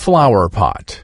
flower pot.